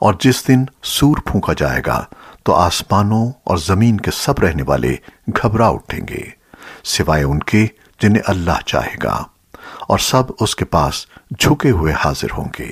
اور جس دن سور پھونکا جائے گا، تو آسمانوں اور زمین کے سب رہنے والے گھبرا اٹھیں گے، سوائے ان کے جنہیں اللہ چاہے گا، اور سب اس کے پاس جھکے ہوئے حاضر ہوں گے۔